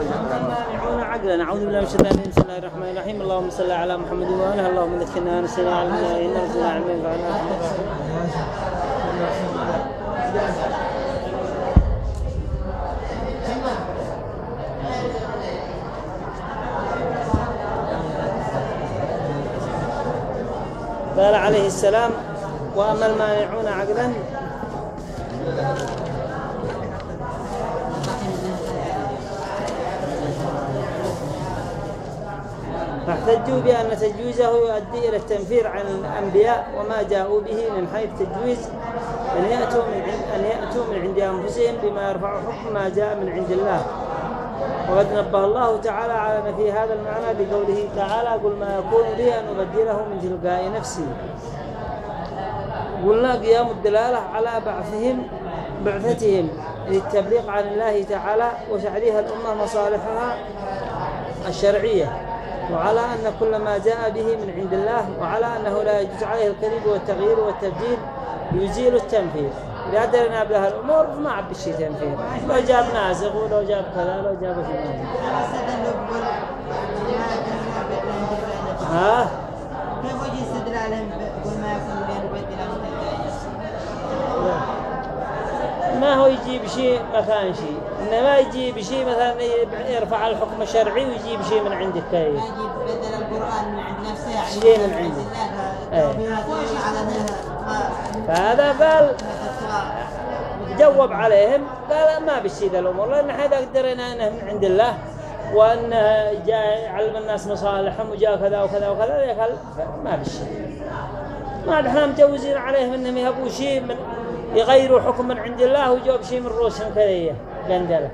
المانعون عقلا أعوذ بالله من الشيطان الرجيم بسم الله الرحمن الرحيم. اللهم صل على محمد وآله. اللهم ذكرنا نسينا علمنا إن رزقنا علما ينفعنا قال عليه السلام وأما المانعون عقلا فاحتجوا بأن تجويزه يؤدي إلى التنفير عن الأنبياء وما جاءوا به من حيث تجويز. أن يأتوا من عند أن يأتوا من عند أنفسهم بما يرفع حكم ما جاء من عند الله. وقد نبه الله تعالى على في هذا المعنى بقوله تعالى قل ما يكون لي أن أبدله من تلقاء نفسي. قلنا قيام الدلالة على بعثهم بعثتهم للتبليغ عن الله تعالى وتعليها الأمة مصالحها الشرعية. وعلى أن كل ما جاء به من عند الله وعلى أنه لا يجوز عليه الكذب والتغيير والتبديل يزيل التنفيذ. إذا درنا بها الأمور فما عب الشيء تنفيذ. لو جاب نازغ ولو جاب كذا لو جاب شيء ها؟ ما ما هو يجيب شيء مكان شيء. إنما يجيب شيء مثلا يرفع الحكم الشرعي ويجيب شيء من عندك كيف ما يجيب بدل القرآن من عند نفسه يعني شيء من عنده. الله إيه. انها فهذا قال جوب عليهم قال ما بالشيء ذا الأمور لأن هذا قدرنا أنه من عند الله وأن جاء يعلم الناس مصالحهم وجاء كذا وكذا وكذا قال ما بالشيء ما عاد إحنا مجوزين عليهم إنهم يهبوا شيء من يغيروا حكم من عند الله وجوب شيء من رؤوسهم كذا. الدنيا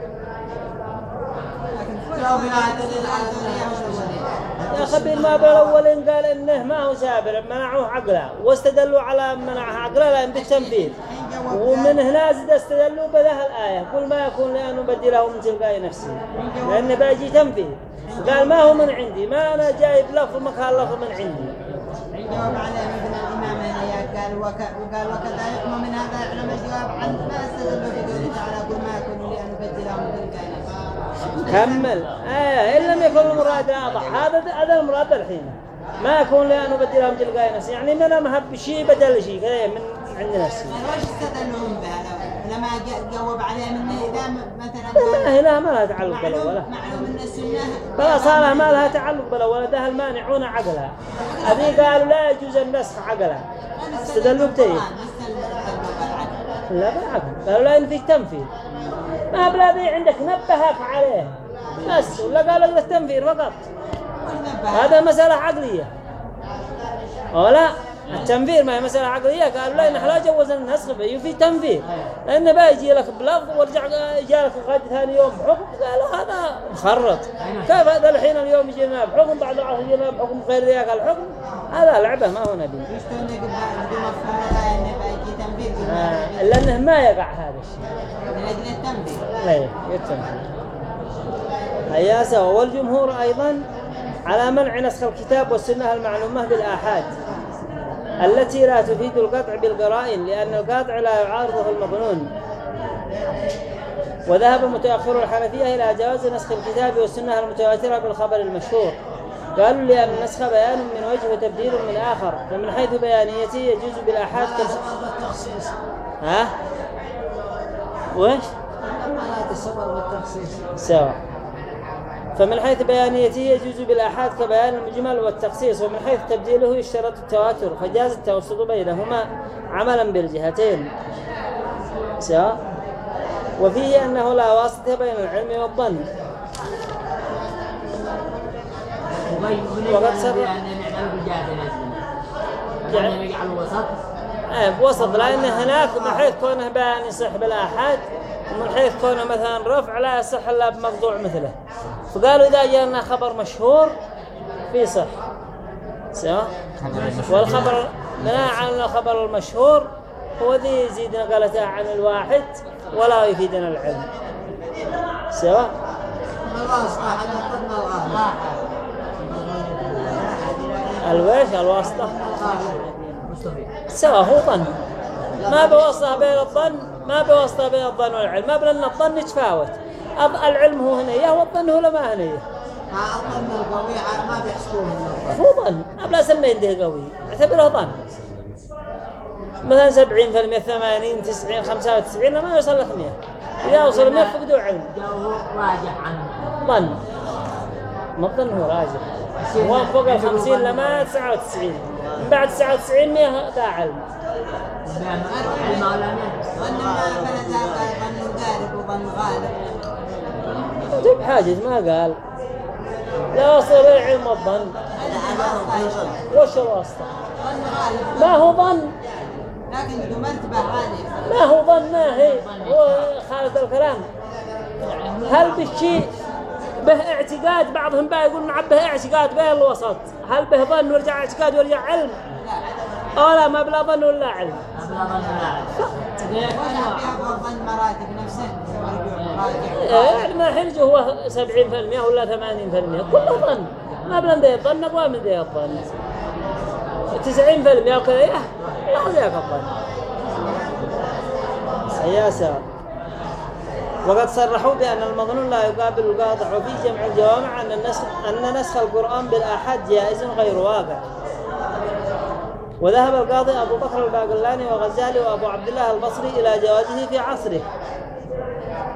يا خبير ما بالأولين قال إنه ما هو سابر منعوه عقلا واستدلوا على منعه عقلا لأن بالتنفيذ ومن هنا زد استدلوا بذا الآية. قل ما يكون لأن أبدله من تلقاء نفسي. لأن باجي تنفيذ قال ما هو من عندي؟ ما أنا جايب لفظ مكان لفظ من عندي. جواب على ابن الإمام هنا قال وكذلك ومن هذا يعلم الجواب عن ما استدلوا بقوله تعالى قل ما كمل. آه إن لم يكن المراد واضح هذا هذا المراد الحين. ما يكون لأن أبدله من تلقاء نفسي يعني أنا مهب شيء بدل شيء كذا من عند نفسي وش استدلهم بها لو لما جاوب عليهم انه إذا م- مثلا هنا ما لها تعلق بالأولى معلوم إن السنة خلاص هذا ما لها تعلق بالأولى ده المانعون عقلها هذه قالوا لا يجوز النسخ عقلها استدلوا بتيه لا بالعكس. قالوا لا ينفي التنفيذ. ما بلا ذي عندك نبهك عليه. بس ولا قالوا لك التنفيذ فقط؟ هذا مسألة عقلية. ولا التنفير ما هي مسألة عقلية قالوا لا نحن لا جوزنا النسخ فيه في تنفير لأنه بقى يجي لك بلفظ ورجع جاء لك غد ثاني يوم بحكم قالوا هذا مخرط. كيف هذا الحين اليوم يجينا بحكم بعد العصر يجينا بحكم غير ذاك الحكم؟ هذا لعبة ما هو نبي. لأنه ما يقع هذا الشيء. لا يتنفير هيا سوا والجمهور أيضا على منع نسخ الكتاب والسنة المعلومة بالآحاد. التي لا تفيد القطع بالقرائن لأن القاطع لا يعارضه المظنون وذهب متأخر الحنفية إلى جواز نسخ الكتاب والسنة المتواترة بالخبر المشهور قالوا لأن النسخ بيان من وجه وتبديل من آخر فمن حيث بيانيته يجوز بالآحاد كم... ها؟ وش؟ سواء فمن حيث بيانيته يجوز بالآحاد كبيان المجمل والتخصيص ومن حيث تبديله يشترط التواتر فجاز التوسط بينهما عملا بالجهتين. سواء وفيه أنه لا واسطة بين العلم والظن. وقد صرح يعني بالجهة يعني- يعني آه، بوسط لأن هناك من حيث كونه بيان يصح بالآحاد ومن حيث كونه مثلا رفع لا يصح إلا بمقطوع مثله. فقالوا إذا جاءنا خبر مشهور في صح. سواء والخبر مناع عن الخبر المشهور هو ذي يزيد نقلته عن الواحد ولا يفيدنا العلم. سواء الويش الواسطة. سواء هو ظن ما بواسطة بين الظن ما بواسطة بين الظن والعلم. ما بلن الظن يتفاوت. العلم هو هنية والظن هو لما هنية ما أظن القوي ما بيحسبوه هو ظن. أبلا سمين ده قوي. أعتبره ظن. مثلا سبعين في المية ثمانين تسعين خمسة وتسعين لما يوصل لك مية إذا وصل مية فقدوا علم. راجع عنه. ظن. ما الظن هو راجع. هو فوق الخمسين لما تسعة وتسعين. من بعد تسعة وتسعين مية ذا علم. علم ولا ظن ما فلذا ظن غالب وظن غالب جيب حاجز ما قال. لا وصل العلم الظن وش الواسطة؟ ما هو ظن. لكن ذو مرتبة عالية ما هو ظن ما هي. خالد الكلام. هل بالشيء به اعتقاد؟ بعضهم بقى يقول نعم به اعتقاد به الوسط. هل به ظن ورجع اعتقاد ورجع علم؟ أو لا ما بلا ظن ولا علم؟ لا وش فيها ظن مراتب نفسه راجع يعني ما حرج هو 70% ولا 80% كله ظن. ما بلا ندي الظن أقوى من ذي الظن. 90% وكذا لا ذاك الظن. يا سلام وقد صرحوا بأن المظنون لا يقابل القاطع في جمع الجوامع أن أن نسخ القرآن بالآحاد جائز غير واقع وذهب القاضي أبو بكر الباقلاني وغزالي وأبو عبد الله البصري إلى جوازه في عصره.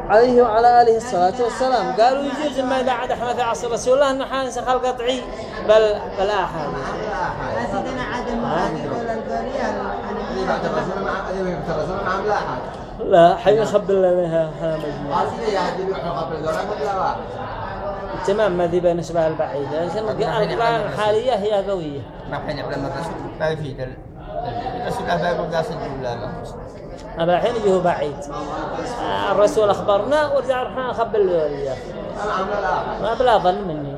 عليه وعلى آله الصلاة والسلام. قالوا يجوز ما إذا عاد إحنا في عصر رسول الله أنه حانسخ القطعي. بل بالآحاد يا سيدنا عدم مراتب ولا ملاحظ لا حين يخبر لنا هذا مجموعة. سيدي يا حبيبي إحنا قبل واحد. تمام ما ذي بين نسبة البعيدة القرآن الحالية هي قوية ما حين يعلم الرسول ما يفيد ال- الرسول يقول سجل لا؟ لا أما الحين يجيه بعيد. آه، الرسول أخبرنا ورجع رحنا عامل الآخر ما بلا ظن مني.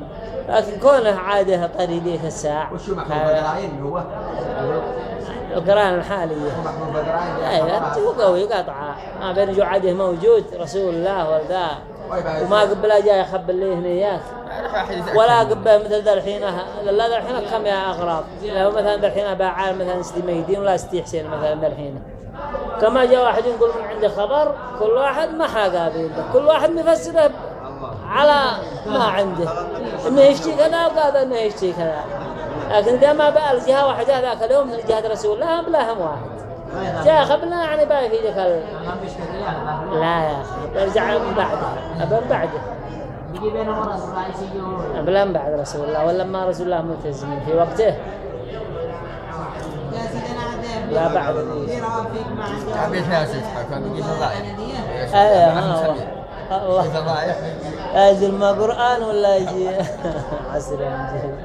لكن كونه عادة طريقة الساعة. وشو محمود هذا بدراين هو؟ القرآن الحالية. إيه هو قوي قطعة ما بين جعده موجود رسول الله وذا وما قبل جاي يخبر لي هنا اياك ولا قبه مثل ذا الحين. لا ذا الحين كم يا أغراض؟ لو مثلا ذا الحين باعال مثلا سدي ميدين ولا سدي حسين مثلا ذا الحين. كما جاء واحد يقول من عنده خبر كل واحد ما حاقابل كل واحد مفسره على ما عنده. إنه يشتي كذا وقال إنه يشتي كذا. لكن إذا ما بقى الجهة واحدة ذاك اليوم من جهة رسول الله بلاهم واحد. جاء خبرنا يعني باقي في ذاك ال... يا لا يا أخي برجع من بعده من بعده. من بعد رسول الله ولا ما رسول الله ملتزمين في وقته؟ يا لا بعد. تعبير ناس إيه ها الله. يجي ما قرآن ولا يجي؟ عسر يا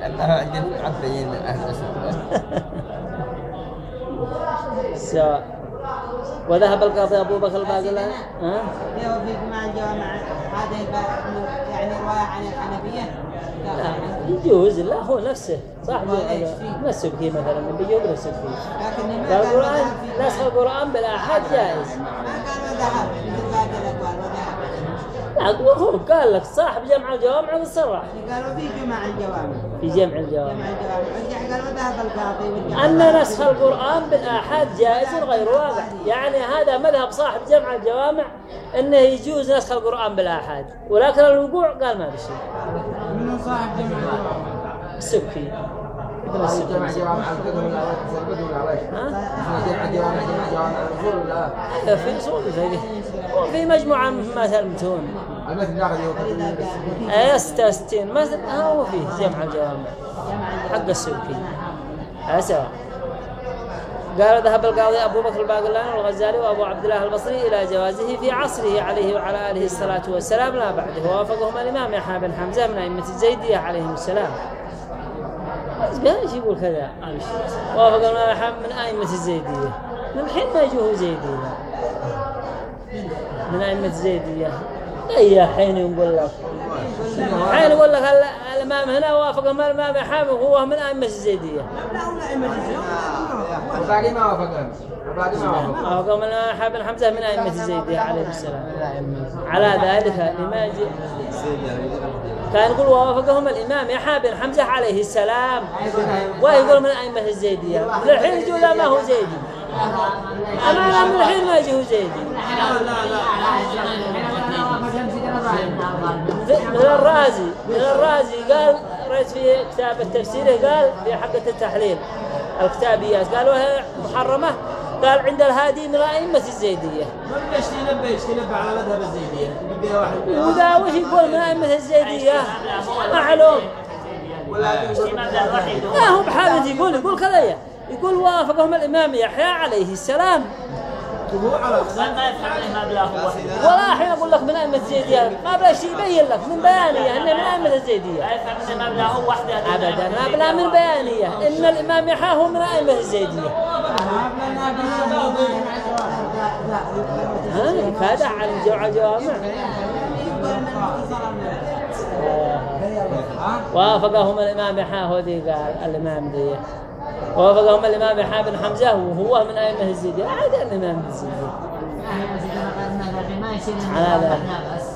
عندنا عبدين من أهل وذهب القاضي أبو بكر الباقلاني ها؟ في روافيق مع هذا يعني رواية عن الحنفية. لا يجوز. لا هو نفسه. صاحب نفسه فيه؟ مثلا بيجوز نفسه فيه. فالقرآن نسخ القرآن بالآحاد جائز. ما قال وذهب لا هو قال لك صاحب جمع الجوامع بالصراحة قالوا في جمع الجوامع. في جمع الجوامع. جمع الجوامع. رجع قال وذهب القاضي أن نسخ القرآن بالآحاد جائز غير واقع يعني هذا مذهب صاحب جمع الجوامع أنه يجوز نسخ القرآن بالآحاد. ولكن الوقوع قال ما بشيء من صاحب جمع الجوامع. السبكي ابن جمع جوامع الفقه ولا ها؟ جمع جوامع جمع جوامع ولا هذا في أصول الفقه وفي مجموعة مما آية 66 ما ها هو فيه جمع الجوامع حق السبكي هذا سواء قال ذهب القاضي أبو بكر الباقلاني والغزالي وأبو عبد الله البصري إلى جوازه في عصره عليه وعلى آله الصلاة والسلام لا بعده. ووافقهما الإمام يحيى بن حمزة من أئمة الزيدية عليهم السلام. إيش يقول كذا وافق الإمام يحيى من أئمة الزيدية من الحين ما يجوه زيدية من أئمة الزيدية أي حين يقول لك؟ حين يقول لك ال- الإمام هنا وافق الإمام يحيى وهو من أئمة الزيدية وباقي ما وافقهم. وباقي ما وافقهم. وافق يحيى بن حمزة من أئمة الزيدية عليه السلام. على ذلك لما يجي كان يقول ووافقهم الإمام يحيى بن حمزة عليه السلام. ويقول من أئمة الزيدية من الحين يقول لا ما هو زيدي. أمانة من الحين ما يجي هو زيدي. مثل الرازي مثل الرازي قال رأيت في كتاب التفسير قال في حقة التحليل الكتابيات قالوا محرمة قال عند الهادي من الأئمة الزيدية. ما بدش تنبه إيش تنبه على مذهب الزيدية وذا وش يقول من أئمة الزيدية؟ معلوم. ما هو بحاجة يقول يقول كذا يقول وافقهم الإمام يحيى عليه السلام. ما يفهم الإمام لا هو ولا حين أقول لك من أئمة الزيدية. ما بلا شيء يبين لك. من بيانية. إن من الإمام لا هو وحده أبدا. ما بلا من بيانية. إن الإمام يحيى هو من أئمة الزيدية. ها؟ فهذا عن جوع جوامع وافقهم الإمام يحيى هو ذي قال الإمام ذي. وافقهم الإمام يحيى بن حمزة وهو من أئمة الزيدية عاد الإمام الزيدية ما يصير على. بس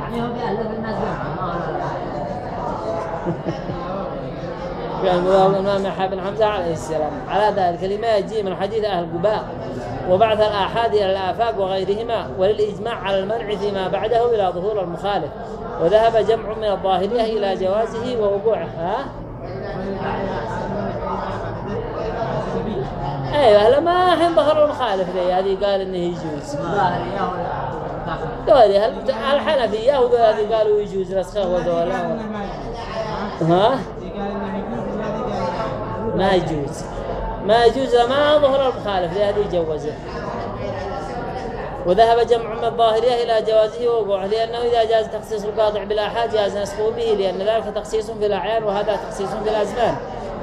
يعني هو بيألف الناس كان مذهب الإمام يحيى بن حمزة عليه السلام. على ذلك لما يجي من حديث أهل قباء وبعث الآحاد إلى الآفاق وغيرهما وللإجماع على المنع فيما بعده إلى ظهور المخالف وذهب جمع من الظاهرية إلى جوازه ووقوعه ها؟ أيوه لما الحين ظهر المخالف ذي هذه قال إنه يجوز. هل- الحنفية هذه قالوا يجوز نسخه وذولا ها؟ ما يجوز. ما يجوز. لما ظهر المخالف لهذه جوزه وذهب جمع من الظاهرية إلى جوازه ووقوعه لأنه إذا جاز تخصيص القاطع بالآحاد جاز نسخه به لأن ذلك تخصيص في الأعيان وهذا تخصيص في الأزمان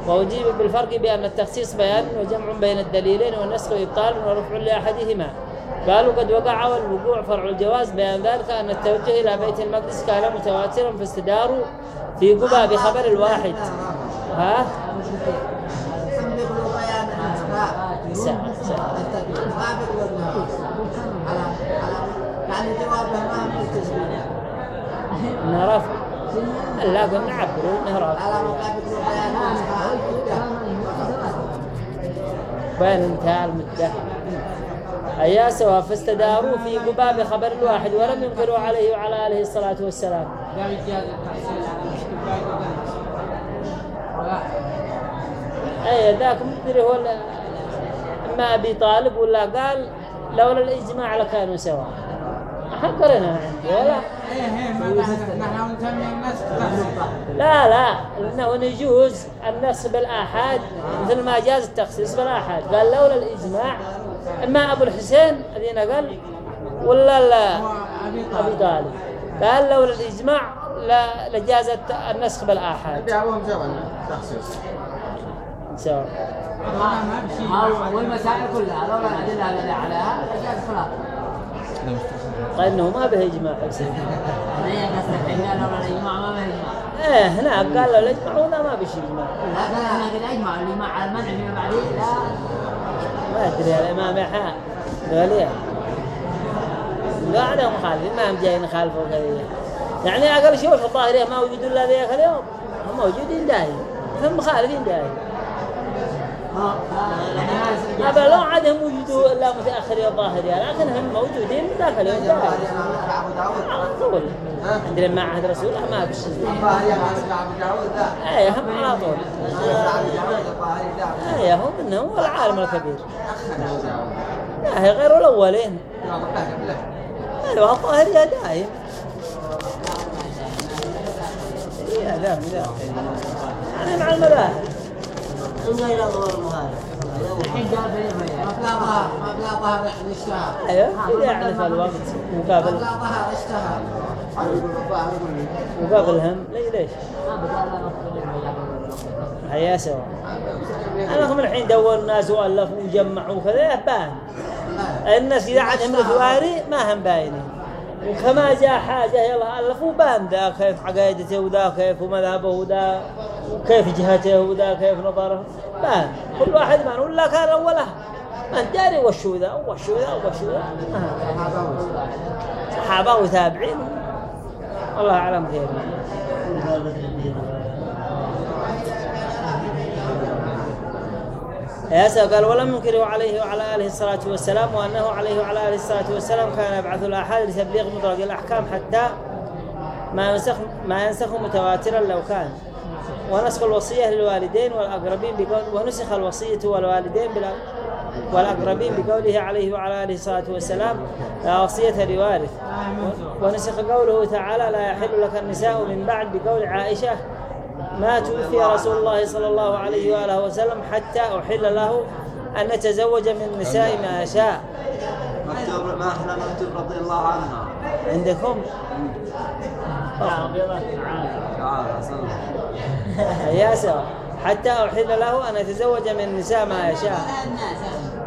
وأجيب بالفرق بأن التخصيص بيان وجمع بين الدليلين والنسخ إبطال ورفع لأحدهما. قالوا قد وقع والوقوع فرع الجواز بيان ذلك أن التوجه إلى بيت المقدس كان متواترا فاستداروا في قبى بخبر الواحد. ها؟ ساعة ساعة يعني جوابه ما هو التسليم انها رفع لا قلنا نعبر انها رفع على مقابل بيان بين انتهاء المدة أيا سوا فاستداروا في قباب بخبر الواحد ولم ينكروا عليه وعلى آله الصلاة والسلام أي ذاك مدري هو أما أبي طالب ولا قال لولا الإجماع لكانوا سوا حقرنا عندي ولا لا لا إنه يجوز النص بالآحاد مثل ما جاز التخصيص بالآحاد. قال لولا الإجماع أما أبو الحسين الذين قال ولا لا؟ ابي طالب. قال لولا الإجماع لا لجاز النسخ بالآحاد. جابهم سوا تخصيص سواء والمسائل كلها. لولا الأدلة التي عليها. جاز خلاص قال انه ما به اجماع حسين إيه هناك قال لو الاجماع ولا ما بشي اجماع لا لا إحنا قد أجمع الإجماع على المنع فيما بعدين لا ما ادري الامام يحيى قال إيه. قاعدة مخالفين ما هم جايين يخالفوا كذا يعني أقل شيء في الظاهرية ما وجدوا إلا ذيك اليوم. هم موجودين دايم. هم مخالفين دايم. هذا لو عادهم وجدوا إلا متاخرين الظاهرية لكن هم موجودين ذاك اليوم دايم على طول عندنا مع عهد رسول الله ما الظاهر يا لا. إيه هم على طول الظاهر إيه هم إنهم هو العالم الكبير لا هي غير قبله قبله أيوه الظاهرية دايم. يا ذا ذا أنا مع المذاهب. ما بلا ظهر ما بلا ظهر يعني اشتهر أيوه يعرف الوقت مقابل يقول لي مقابلهم لي ليش هيا سوا أنا هم الحين دوروا الناس والفوا وجمعوا كذا بان الناس اذا عندهم الثواري ما هم باينين وكما جاء حاجة يلا ألفوا بان ذا كيف عقائدته وذا كيف مذهبه وذا وكيف جهته وذا كيف نظره بان كل واحد بان ولا كان أوله ما داري وشو ذا وشو ذا وشو ذا. ما. صحابة وتابعين. والله أعلم خير ياسا قال ولم ينكره عليه وعلى آله الصلاة والسلام وأنه عليه وعلى آله الصلاة والسلام كان يبعث الآحاد لتبليغ مطلق الأحكام حتى ما ينسخ ما ينسخ متواترا لو كان. ونسخ الوصية للوالدين والأقربين بقول ونسخ الوصية والوالدين بالأ- والأقربين بقوله عليه وعلى آله الصلاة والسلام لا وصية لوارث. ونسخ قوله تعالى لا يحل لك النساء من بعد بقول عائشة ما توفي رسول الله صلى الله عليه وآله وسلم حتى أحل له أن نتزوج من النساء ما شاء. مكتوب ما إحنا مكتوب رضي الله عنها عندكم تعالى صلى يا سوا حتى أحل له أن يتزوج من النساء ما يشاء.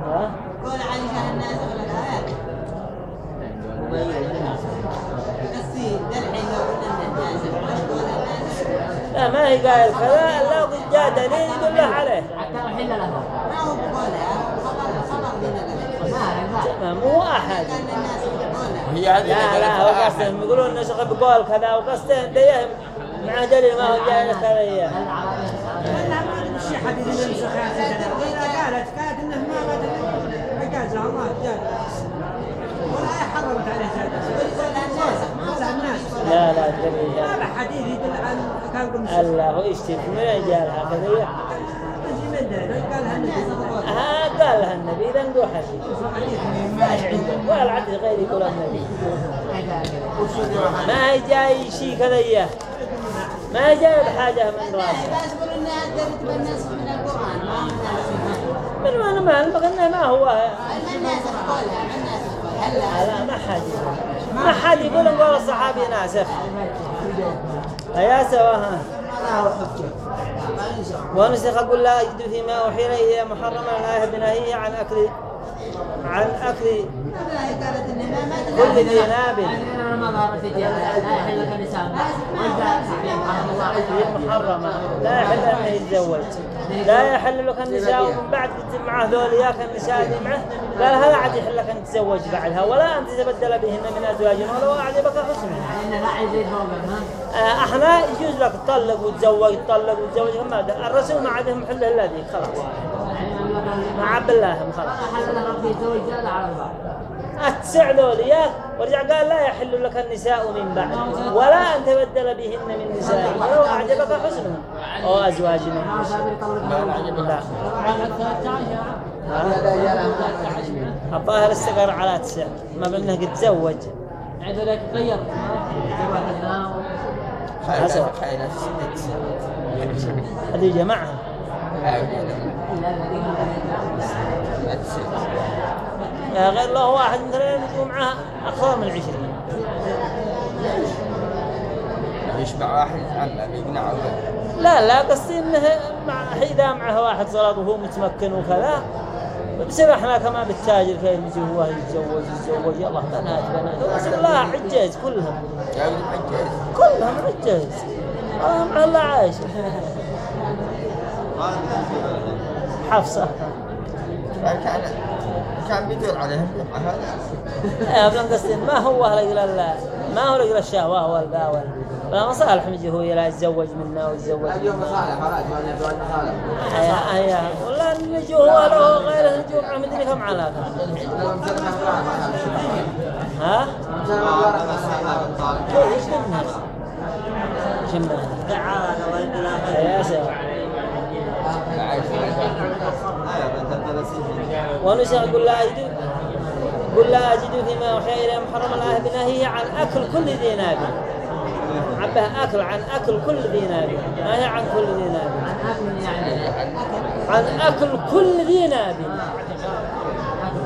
ها؟ قول عليها الناس لا؟ ما هي قايل كذا إلا قد جاء دليل يدل عليه. حتى أحل له. ما هو ما مو هذه لا لا هو قصدهم يقولون النسخ بقول كذا وقصدهم ديهم. مع دليل ما هو جاي إياه لا ما أدري وش حديث النسخ وإذا قالت قالت إنه ما ما عجازها الله جاز ولا حرمت عليه قولها الناس لا لا دليل ما حديث يدل على كان قمص الله يشتكي من من قالها النبي ها قال لها النبي إذا ندو حديث. ما هي عنده ولا العدل غير يقول النبي. ما هي جاي شيء كذا ما جاي بحاجة من راسه. بس بالنسخ من القرآن. ما من من ما المغنى ما هو. الناس قولها الناس قولها هلا. لا ما حد ما حد يقول نقول الصحابي ناسخ. يا سواها ونسخ قل لا أجد فيما أوحي إليه محرما الآية بنهيه عن أكل عن أكل. كل ذي ناب. ما ظهر في جهة لا يحل لك النساء محرمة لا يحل أن يتزوج لا يحل لك النساء من بعد معه ذولياك النساء اللي معه. قال هذا عاد يحل لك أن تتزوج بعدها؟ ولا أن تتبدل بهن من أزواج ولو أعجبك حسنها ما آه، أحنا يجوز لك تطلق وتزوج تطلق وتزوج هم هذا. الرسول ما عندهم حل إلا ذي خلاص. ما عب الله خلاص. التسع ذولياك ورجع قال لا يحل لك النساء من بعد. ولا أن تبدل بهن من نساء ولو أعجبك حسنهم لا. ها؟ الظاهر استقر على تسع ما بانه قد تزوج عند ذلك غير حسن. خير ست هذه آه، غير له واحد مثلا يجوا معها أكثر من عشرين. يشبع واحد عمه بيقنعه لا لا قصدي إنه مع إذا معه واحد صلاة وهو متمكن وكذا بصير إحنا كما بالتاجر كيف يجي هو يتزوج يتزوج يلا بنات بنات. بس الله عجاز كلهم. حجاز كلهم عجاز آه مع الله عايش. حفصة. كان بيدور عليهم هذا ابن قصدي ما هو رجل ال- ما هو رجل الشهوة والقاول لا مصالح مجي هو لا يتزوج منا ويتزوج اليوم مصالح خلاص ما نبغى المصالح هيا هيا والله نجي هو له غيره نجي معه مدري كم علاقة ها؟ مسلم إيش قلنا؟ شمنا يا سوا ونسخ قل لا أجد قل لا أجد فيما أوحي إلى محرم الآية بنهيه عن أكل كل ذي ناب عبه أكل عن أكل كل ذي ناب ما هي عن كل ذي ناب عن أكل كل ذي ناب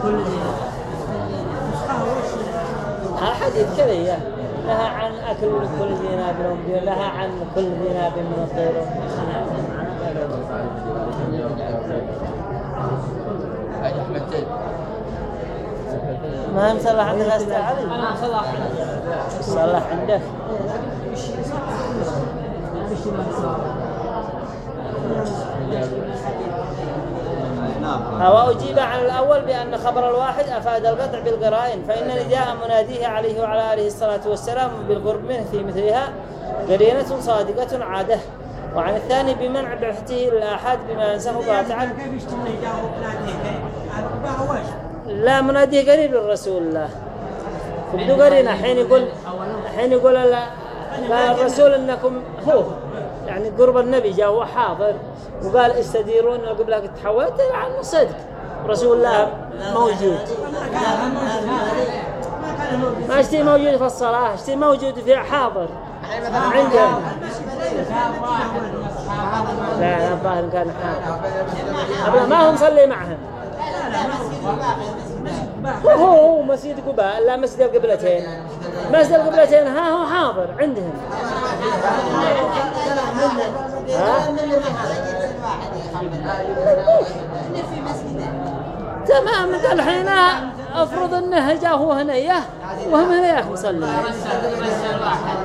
كل ذي الحديث كذا لها عن أكل كل ذي ناب ومدير لها عن كل ذي ناب من الطير هذا احمد زين ما هم صلح عندك أستاذ علي أنا صلاح صلح عندك هو أجيب عن الأول بأن خبر الواحد أفاد القطع بالقرائن فإن نداء مناديه عليه وعلى آله الصلاة والسلام بالقرب منه في مثلها قرينة صادقة عادة. وعن الثاني بمنع بعثته الآحاد بما الله تعالى كيف بلادي الربا وش لا مناديه قريب للرسول الله. بدو قرينا حين يقول حين يقول لا الرسول انكم هو يعني قرب النبي جاء هو حاضر وقال استديرون قد تحولت عن الصدق رسول الله موجود. ما اشتي موجود في الصلاة اشتي موجود في حاضر. عندهم لا لا الظاهر كان حاضر. ما هو مصلي معهم. هو هو مسجد قباء لا مسجد القبلتين. مسجد القبلتين ها هو حاضر عندهم. تمام الحين أفرض انه جاء هو هنيه وهم هنياك مصلي مسل مسل واحد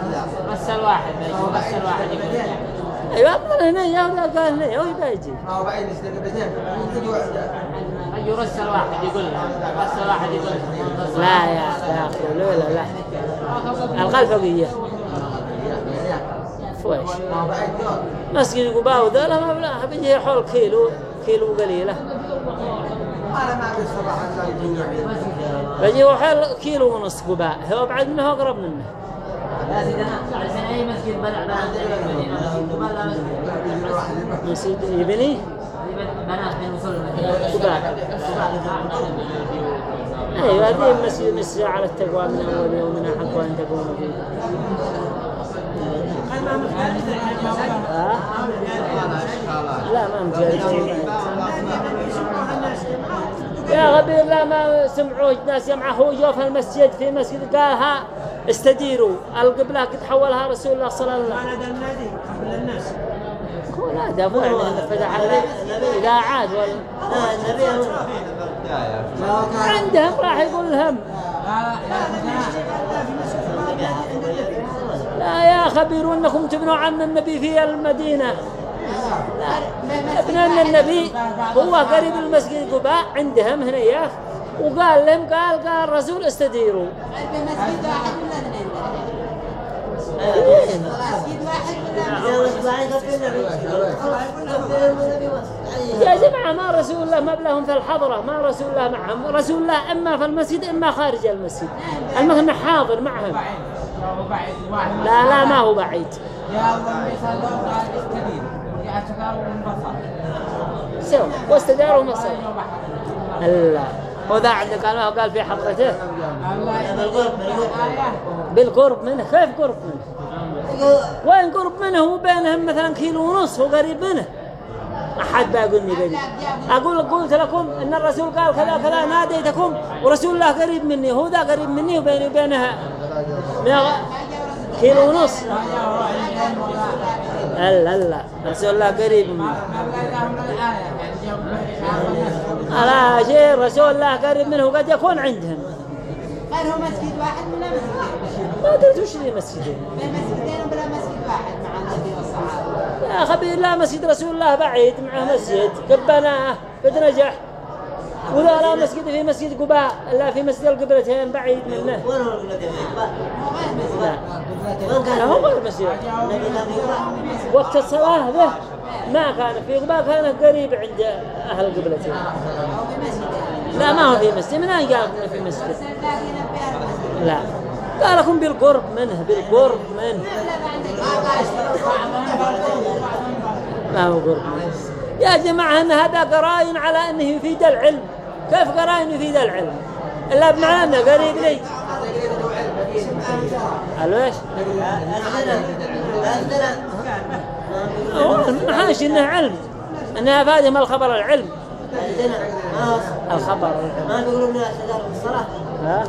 مسل واحد بيجي مسل واحد يقول أيوه من هنيه ولا قال هنيه ويبقى يجي ما يسلم بدين يرسل واحد يقول له. رسل واحد يقول له. لا يا أخي لا لا لا. الغال فوقيه فويش. مسجد قباء وذولا ما بلا بيجي حول كيلو كيلو الجميع بيجي حول كيلو ونص قباء. هو بعد منه اقرب منه. مسجد يبني؟ من أيوه هذه مسجد على التقوى من اول يوم حق ان تقوم فيه؟ لا ما مجالسين يا غبي لا ما سمعوه ناس يمعه جوف المسجد في مسجد قالها استديروا القبلة قد حولها رسول الله صلى الله عليه وسلم هو لا ده فعلا إنه فتح ال- إذا عاد ولا عندهم راح يقول لهم لا يا خبير أنكم تبنوا عن النبي في المدينة. ابن النبي هو قريب المسجد. قباء عندهم هنا ياخ وقال لهم قال قال الرسول استديروا. يا جماعة ما رسول الله ما بلهم في الحضرة ما رسول الله معهم. رسول الله إما في المسجد إما خارج المسجد. المهم حاضر معهم. لا لا ما هو بعيد. سوى واستداروا مصر الله. وذا عندك قال قال في حضرته. بالقرب منه. كيف قرب منه؟ وين قرب منه؟ وبينهم مثلا كيلو ونص هو قريب منه. أحد بيقول لي قريب. أقول قلت لكم إن الرسول قال كذا كذا ناديتكم ورسول الله قريب مني هو ذا قريب مني وبيني وبينها كيلو ونص. لا لا. رسول الله قريب مني. لا شيء رسول الله قريب منه قد يكون عندهم. غير هو مسجد واحد ولا مسجد؟ ما أدري وش اللي مسجدين مسجدين ولا مسجد واحد مع النبي والصحابة؟ يا خبير لا مسجد رسول الله بعيد معه مسجد. قد بناه قد نجح. ولا لا مسجد في مسجد قباء لا في مسجد القبلتين بعيد منه. هو غير مسجد لا هو غير مسجد وقت الصلاة ذه ما كان في قباء كان قريب عند أهل مسجد لا ما هو في مسجد. من أين قال في مسجد؟ لا. قال لكم بالقرب منه بالقرب منه. ما هو قرب يا جماعة أن هذا قراين على أنه يفيد العلم. كيف قراين يفيد العلم؟ إلا بمعنى أنه قريب لي. قالوا إيش؟ حاش إنه علم. انها فادهم الخبر العلم. الخبر ما بيقولوا من بالصلاة ها؟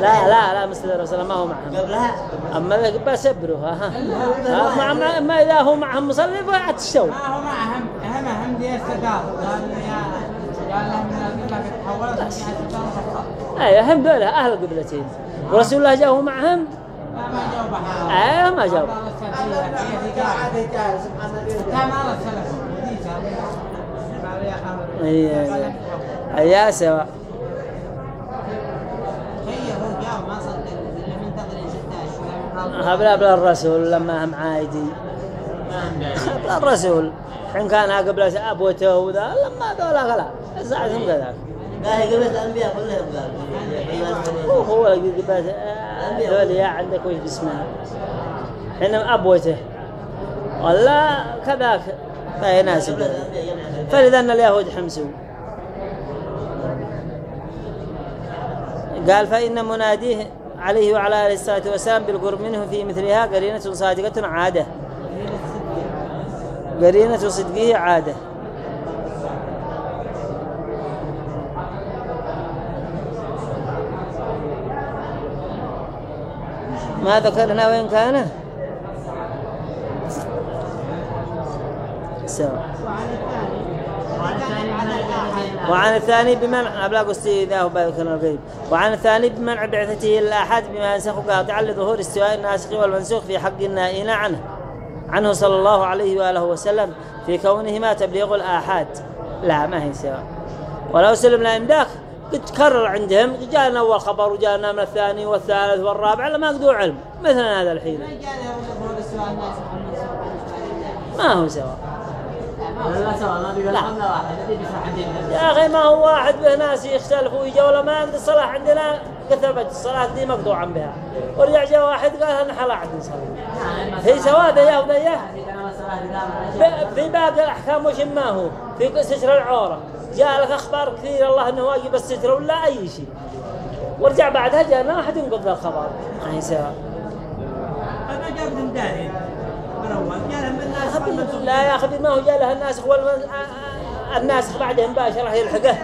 لا لا لا مثل الرسول ما هو معهم. قبلها؟ أما بس سبروها ها. ها؟ مع مع ما إذا هو معهم مصلي فقعت الشو ما هو معهم هم هم دي استدار أيوه هم دول أهل القبلتين. ورسول الله جاء هو معهم؟ لا ما جاوب. يا سوا. خيروا جاء ما صدق اللي منتظر 16 هبل هبل الرسول لما هم عايدي قبل الرسول. حين كان قبل أبوته وذا لما ذولا خلا ساعتهم كذاك. لا هي قبلت الأنبياء كلهم قالوا هو قبل ذوليا عندك وش اسمها حين أبوته. ولا كذاك. فهي ناسب فلذا أن اليهود حمسوا. قال فإن مناديه عليه وعلى آله الصلاة والسلام بالقرب منه في مثلها قرينة صادقة عادة. قرينة صدقه عادة. ما ذكرنا وين كان. سواء وعن الثاني بمنع أبلغ استيذاه بذكر الغيب وعن الثاني بمنع بعثته الآحاد بما ينسخ قاطعا لظهور استواء الناسخ والمنسوخ في حق النائين عنه عنه صلى الله عليه وآله وسلم في كونهما تبليغ الآحاد. لا ما هي سواء. ولو سلمنا من ذاك قد تكرر عندهم جاءنا أول خبر وجاءنا من الثاني والثالث والرابع لا ما قدوا علم مثلا هذا الحين ما هو سواء يا أخي ما هو واحد به ناس يختلفوا ويجوا ما عند الصلاة عندنا كتبت الصلاة دي مقطوعا بها ورجع جاء واحد قال نحن لا عند نصلي هي سواء ذا وذا ب- في باقي الأحكام وش ما هو؟ في ستر العورة. جاء لك أخبار كثير الله أنه واجب الستر ولا أي شيء. ورجع بعدها جاءنا واحد ينقض ذا الخبر ما هي سواء أنا جاب من داري. لا يا أخي ما هو جاء لها الناسخ والمن... الناسخ بعده مباشرة يلحقه.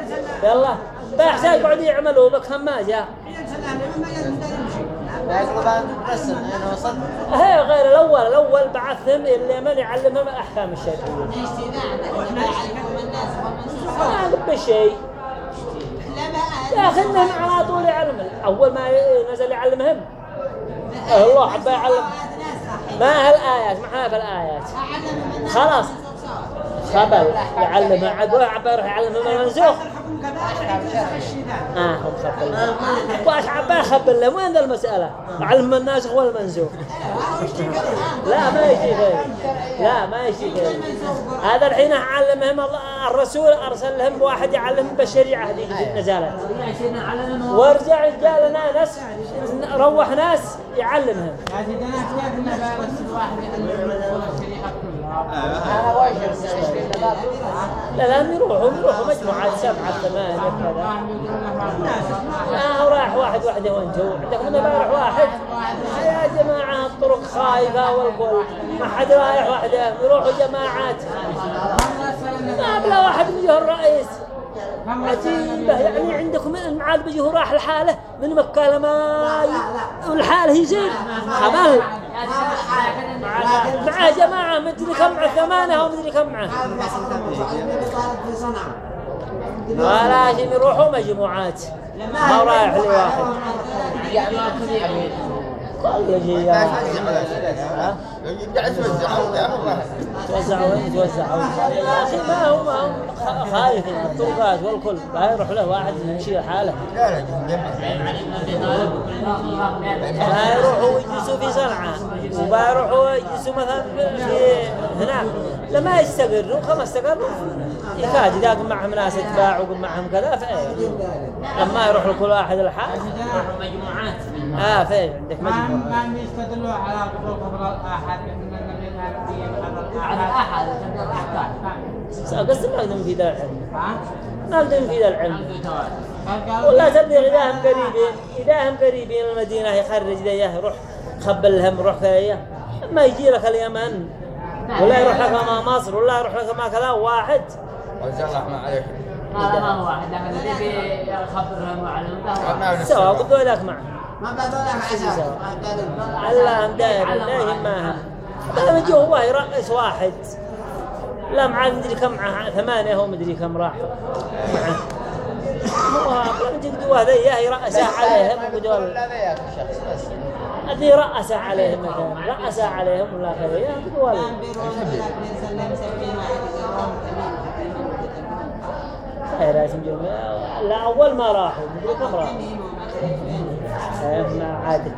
يلا. بيحتاج يقعد يعملوا بك ما جاء حين سلام ما قال من داري يمشي طبعا رسم أنا وصلت هي غير الأول الأول بعثهم اللي من يعلمهم الأحكام الشرعية. ما قبل شيء. يا أخي إنهم على طول يعلم. أول ما نزل يعلمهم. الله حبا يعلم. ما هالآيات؟ ما هي الآيات. خلاص. خبل المنسوخ الحكم كذا ينسخ الشيء ذا آه هم خبل واش عبا يخبل له وين ذا المسألة؟ علم الناسخ والمنسوخ لا ما يجي غير. لا ما يجي غير. هذا الحين علمهم الله الرسول أرسل لهم واحد يعلمهم بالشريعة هذه اللي نزلت ورجع قال ناس روح ناس يعلمهم. إنه بس الواحد يعلم الشريعة لا لا يروحوا يروحوا. مجموعات سبعة ثمانية كذا. لا هو رايح واحد وحده وانتوا عندكم إنه رايح واحد. يا جماعة الطرق خايفة والكل ما حد رايح وحده يروحوا جماعات. ما بلا واحد بيجيه الرئيس. عجيبة. يعني عندكم المعاد بيجيه راح الحالة من مكة لما ي- والحالة يزيد خبل مع جماعة مدري كم معه ثمانية ومدري كم معه ولازم يروحوا مجموعات. ما رايح لواحد. توزعوا وين يتوزعوا يا أخي ما هو ما هم خ- خايفين الطرقات والكل. لا يروح له واحد يمشي حاله. لا لا جمع لا يروحوا يجلسوا في صنعاء. وما يروحوا يجلسوا مثلا في هناك. لما يستقروا خمس استقروا يكاد إذا كان معهم ناس اتباع وقم معهم كذا فايه لما يروح لكل واحد الحال. مجموعات آه فايه عندك ما مجموعة ما يستدلوا على قبول خبر الآحاد من النبي على الاحكام قصدي ما يقدم في ذا العلم؟ ما يقدم في ذا العلم. ولا تبلغ إذا هم قريبين إذا هم قريبين المدينة يخرج ذيه يروح. خبل لهم روح كذا ما يجي لك اليمن. ولا يروح لك ما مصر ولا يروح لك ما كذا واحد. الله ما عليك. هذا ما هو واحد لكن الذي بيخبرهم ويعلمهم ده هو ما سوا قلت ذاك معه. ما بعدوا لها عشان الله هم داير لا هم ما هم لا يجي هو يرأس واحد. لا معاه مدري كم معاه ثمانية هو مدري كم راح. معه هو لما تقدوا هذا إياه يرأسه عليهم وقدوا الذي رأس عليهم مثلا رأس عليهم ولا يقدوا ولا خير سنجوم لا أول ما راحوا. راحوا؟ إيه، ما عاد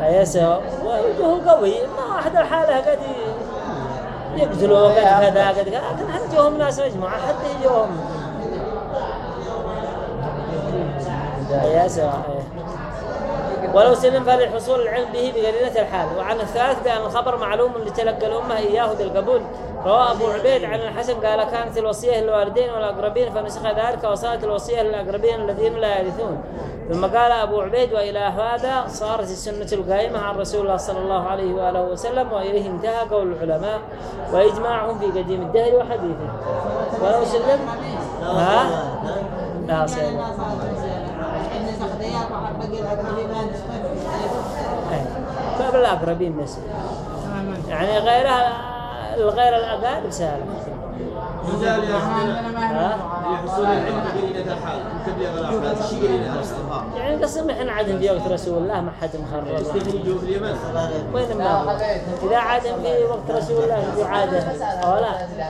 هيسا وهو قوي. ما أحد الحالة قد يقتلوا قد كذا قد كذا. لكن هل جوهم ناس مجموعة حتى يجوهم هيسا ولو سلم فلحصول العلم به بقرينة الحال. وعن الثالث بأن الخبر معلوم لتلقى الأمة إياه بالقبول. رواه أبو عبيد عن الحسن قال كانت الوصية للوالدين والأقربين فنسخ ذلك وصارت الوصية للأقربين الذين لا يرثون. ثم قال أبو عبيد وإلى هذا صارت السنة القائمة عن رسول الله صلى الله عليه وآله وسلم وإليه انتهى قول العلماء وإجماعهم في قديم الدهر وحديثه. ولو سلم ها؟ لا سيد قبل الأقربين بس يعني غيرها الغير الأقارب سهل؟ يعني قسم إحنا عادم في وقت رسول الله ما حد مخرج وين ما؟ إذا عادم في وقت رسول الله يقول عادة أو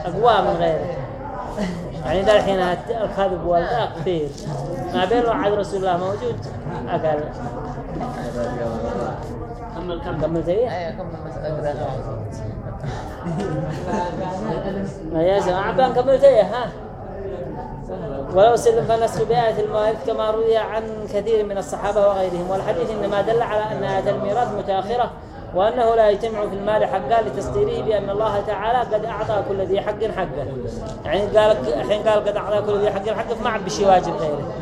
أقوى من غيره يعني ذا الحين هت- الكذب والذا كثير ما بين وعد رسول الله موجود أقل. كمل كمل. كملت هي؟ أيوه يا جماعة بان كملت هي ها. ولو سلم فالنسخ بآية المواريث كما روي عن كثير من الصحابة وغيرهم. والحديث إنما دل على أن آية الميراث متأخرة. وأنه لا يجتمع في المال حقا لتصديره بأن الله تعالى قد أعطى كل ذي حق حقه يعني قال الحين قال قد أعطى كل ذي حق حقه ما عاد بشي واجب غيره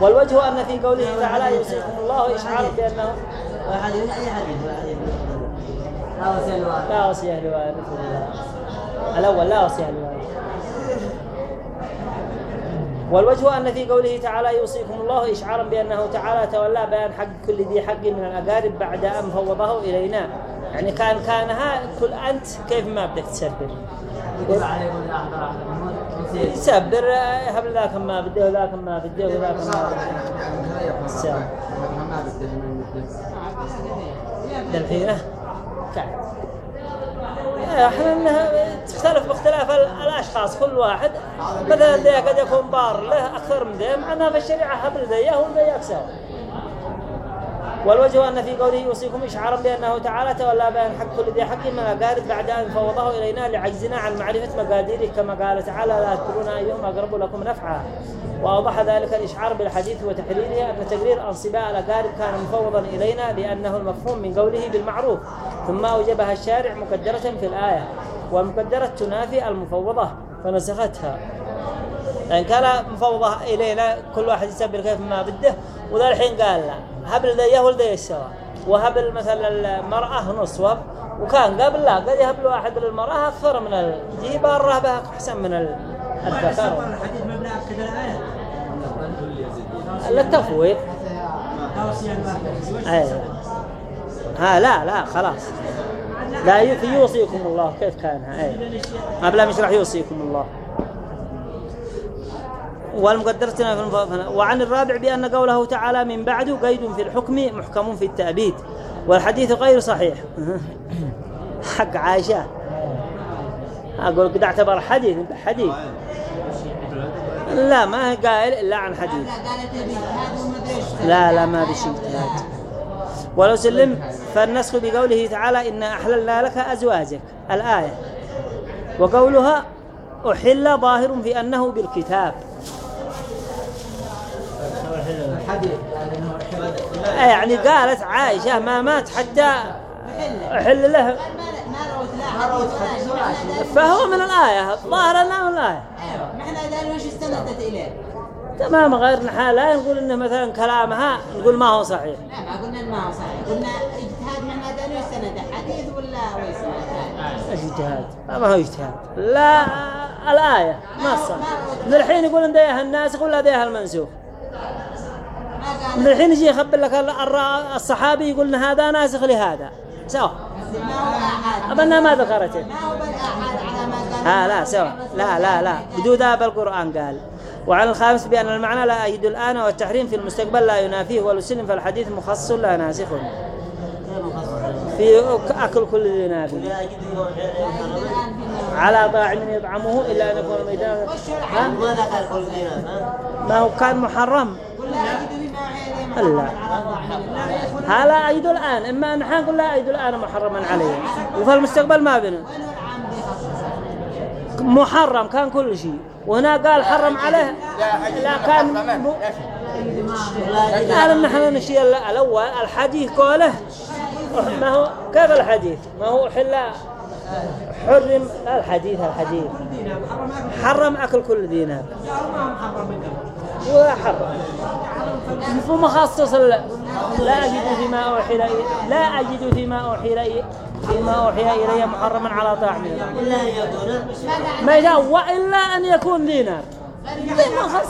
والوجه أن في قوله تعالى يوصيكم الله إشعار بأنه لا وصية لوارث الأول لا وصية لوارث والوجه أن في قوله تعالى يوصيكم الله إشعارا بأنه تعالى تولى بيان حق كل ذي حق من الأقارب بعد أن فوضه إلينا. يعني كان كانها كل أنت كيف ما بدك تسبر؟ تسبر هب ذاك ما بده وذاك ما بده وذاك ما بده. سام. إحنا انها تختلف باختلاف ال- الأشخاص كل واحد مثلا ذا قد يكون بار له أكثر من ذا معناه في الشريعة هبل ذا هو ذا يكسر والوجه أن في قوله يوصيكم إشعارا بأنه تعالى تولى بيان حق كل ذي حق الاقارب بعد أن فوضه إلينا لعجزنا عن معرفة مقاديره كما قال تعالى لا تدرون أيهم أقرب لكم نفعا وأوضح ذلك الإشعار بالحديث وتحريره أن تقرير أنصباء الاقارب كان مفوضا إلينا لأنه المفهوم من قوله بالمعروف. ثم أوجبها الشارع مقدرة في الآية والمقدره تنافي المفوضة فنسختها. يعني كان مفوضة إلينا كل واحد يسبر كيف ما بده وذا الحين قال لا هبل ذا يهول ذا السوا وهبل مثلا المرأة نص وهب وكان قبل لا قد يهبل واحد للمرأة أكثر من الجيب الرهبة أحسن من ال- الذكر. الآية التفويض توصية الواحد أي. ها لا لا خلاص. لا يوفي يوصيكم الله. كيف كان؟ أي قبل مش راح يوصيكم الله. والمقدرة في وعن الرابع بأن قوله تعالى من بعد قيد في الحكم محكم في التأبيد والحديث غير صحيح. حق عائشة. أقول قد اعتبر حديث حديث. لا ما قائل إلا عن حديث. لا لا ما بشيء اجتهاد ولو سلم فالنسخ بقوله تعالى إن أحللنا لك أزواجك. الآية. وقولها أحل ظاهر في أنه بالكتاب. يعني قالت عائشة ما مات حتى أحل له. فهو من الآية ظاهر أنه من الآية. ما إحنا قالوا إيش استندت إليه؟ تمام غير نحال لا نقول إنه مثلا كلامها نقول ما هو صحيح. لا ما قلنا إن ما هو صحيح. قلنا اجتهاد معناه قالوا يستند حديث ولا ويسند اجتهاد؟ ما هو اجتهاد. لا الآية ما صح. من الحين يقول إن ذيها الناسخ ولا ذيها المنسوخ. من الحين يجي يخبر لك الصحابي يقول إن هذا ناسخ لهذا. سوا. أبنا ما ذكرته. ما هو بالاحد على ما قال. ها لا سوا. لا لا لا. بدون ذا بالقرآن قال. وعلى الخامس بأن المعنى لا أيد الآن والتحريم في المستقبل لا ينافيه والسلم فالحديث مخصص لا ناسخ. في أكل كل ذي نافي. على طاعم يطعمه إلا أن يكون ميدانا ها؟ ما هو كان محرم. ضعف هلا أجد الآن. إما أن حنقول لا أجد الآن محرما عليه. وفي المستقبل ما بنا. محرم كان كل شيء. وهنا قال حرم عليه. لا كان قال نحن نشي ال- الأول الحديث قوله ما هو كيف الحديث؟ ما هو حلا حرم الحديث الحديث. حرم أكل كل دينار. ولا حرم. مخصص ال- لا أجد فيما أوحي إلي لا أجد فيما أوحي إلي فيما أوحي إلي محرما على طاعم إلا أن يكون ما إذا وإلا أن يكون دينار. ما خص